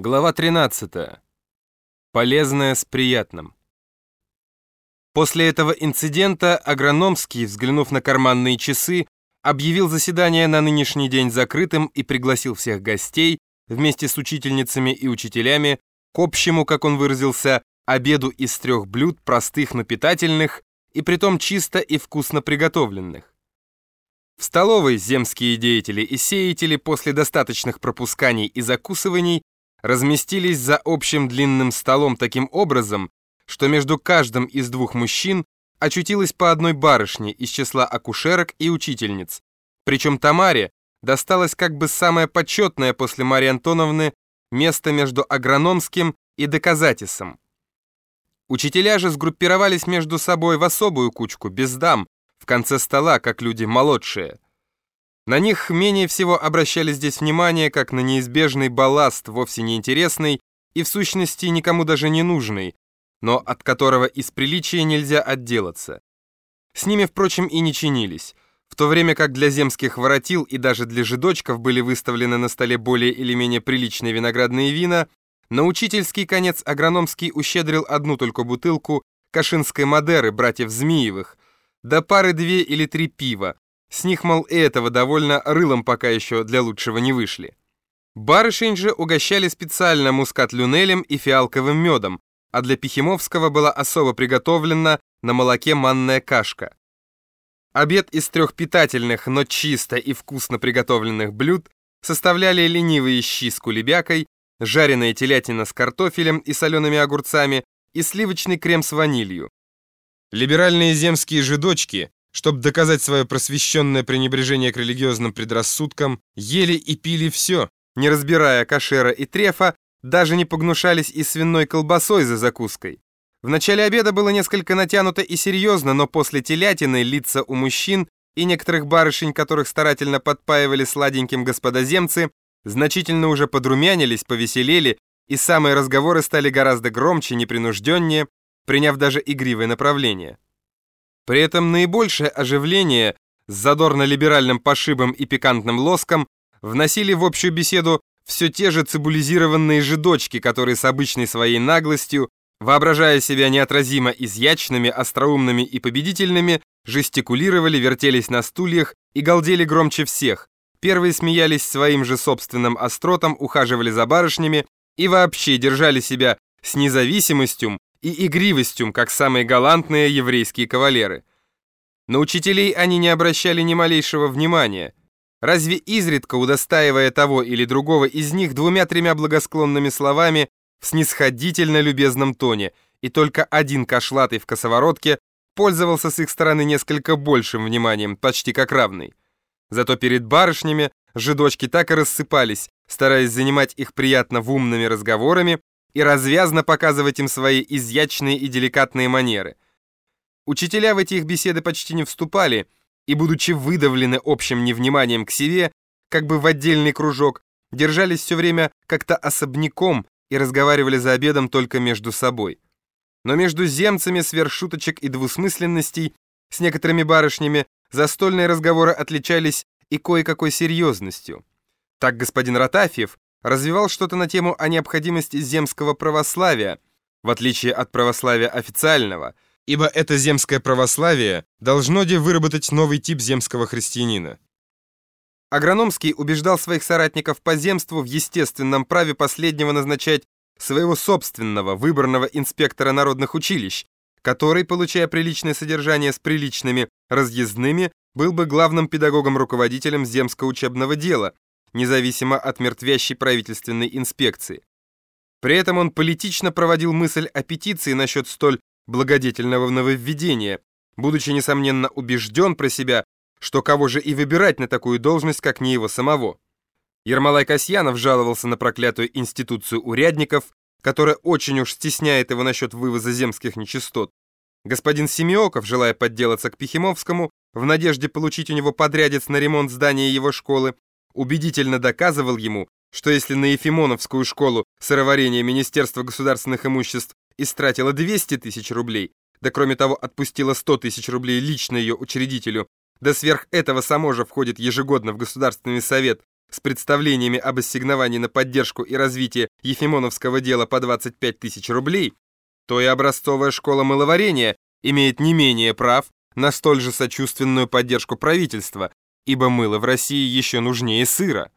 Глава 13. Полезное с приятным. После этого инцидента Агрономский, взглянув на карманные часы, объявил заседание на нынешний день закрытым и пригласил всех гостей вместе с учительницами и учителями к общему, как он выразился, обеду из трех блюд, простых, но питательных, и притом чисто и вкусно приготовленных. В столовой земские деятели и сеятели после достаточных пропусканий и закусываний разместились за общим длинным столом таким образом, что между каждым из двух мужчин очутилась по одной барышне из числа акушерок и учительниц. Причем Тамаре досталось как бы самое почетное после Марии Антоновны место между агрономским и доказатисом. Учителя же сгруппировались между собой в особую кучку, без дам, в конце стола, как люди молодшие. На них менее всего обращали здесь внимание, как на неизбежный балласт, вовсе не интересный и в сущности никому даже не нужный, но от которого из приличия нельзя отделаться. С ними, впрочем, и не чинились, в то время как для земских воротил и даже для жидочков были выставлены на столе более или менее приличные виноградные вина, на учительский конец агрономский ущедрил одну только бутылку кашинской Мадеры братьев Змеевых, да пары-две или три пива, с них, мол, и этого довольно рылом пока еще для лучшего не вышли. Барышень же угощали специально мускат-люнелем и фиалковым медом, а для Пихимовского была особо приготовлена на молоке манная кашка. Обед из трех питательных, но чисто и вкусно приготовленных блюд составляли ленивые щи с кулебякой, жареная телятина с картофелем и солеными огурцами и сливочный крем с ванилью. Либеральные земские жидочки чтобы доказать свое просвещенное пренебрежение к религиозным предрассудкам, ели и пили все, не разбирая кашера и трефа, даже не погнушались и свиной колбасой за закуской. В начале обеда было несколько натянуто и серьезно, но после телятины лица у мужчин и некоторых барышень, которых старательно подпаивали сладеньким господоземцы, значительно уже подрумянились, повеселели, и самые разговоры стали гораздо громче, непринужденнее, приняв даже игривое направление. При этом наибольшее оживление с задорно-либеральным пошибом и пикантным лоском вносили в общую беседу все те же цибулизированные жидочки, которые с обычной своей наглостью, воображая себя неотразимо изящными, остроумными и победительными, жестикулировали, вертелись на стульях и галдели громче всех. Первые смеялись своим же собственным остротом, ухаживали за барышнями и вообще держали себя с независимостью, и игривостью, как самые галантные еврейские кавалеры. На учителей они не обращали ни малейшего внимания, разве изредка удостаивая того или другого из них двумя-тремя благосклонными словами в снисходительно любезном тоне, и только один кошлатый в косоворотке пользовался с их стороны несколько большим вниманием, почти как равный. Зато перед барышнями жидочки так и рассыпались, стараясь занимать их приятно в умными разговорами и развязно показывать им свои изящные и деликатные манеры. Учителя в эти их беседы почти не вступали, и, будучи выдавлены общим невниманием к себе, как бы в отдельный кружок, держались все время как-то особняком и разговаривали за обедом только между собой. Но между земцами сверхшуточек и двусмысленностей с некоторыми барышнями застольные разговоры отличались и кое-какой серьезностью. Так господин Ротафьев развивал что-то на тему о необходимости земского православия, в отличие от православия официального, ибо это земское православие должно де выработать новый тип земского христианина. Агрономский убеждал своих соратников по земству в естественном праве последнего назначать своего собственного выборного инспектора народных училищ, который, получая приличное содержание с приличными разъездными, был бы главным педагогом-руководителем земского учебного дела, независимо от мертвящей правительственной инспекции. При этом он политично проводил мысль о петиции насчет столь благодетельного нововведения, будучи, несомненно, убежден про себя, что кого же и выбирать на такую должность, как не его самого. Ермолай Касьянов жаловался на проклятую институцию урядников, которая очень уж стесняет его насчет вывоза земских нечистот. Господин Семиоков, желая подделаться к Пихимовскому, в надежде получить у него подрядец на ремонт здания его школы, убедительно доказывал ему, что если на Ефимоновскую школу сыроварения Министерства государственных имуществ истратило 200 тысяч рублей, да кроме того отпустила 100 тысяч рублей лично ее учредителю, да сверх этого само же входит ежегодно в Государственный совет с представлениями об ассигновании на поддержку и развитие Ефимоновского дела по 25 тысяч рублей, то и образцовая школа мыловарения имеет не менее прав на столь же сочувственную поддержку правительства, ибо мыло в России еще нужнее сыра.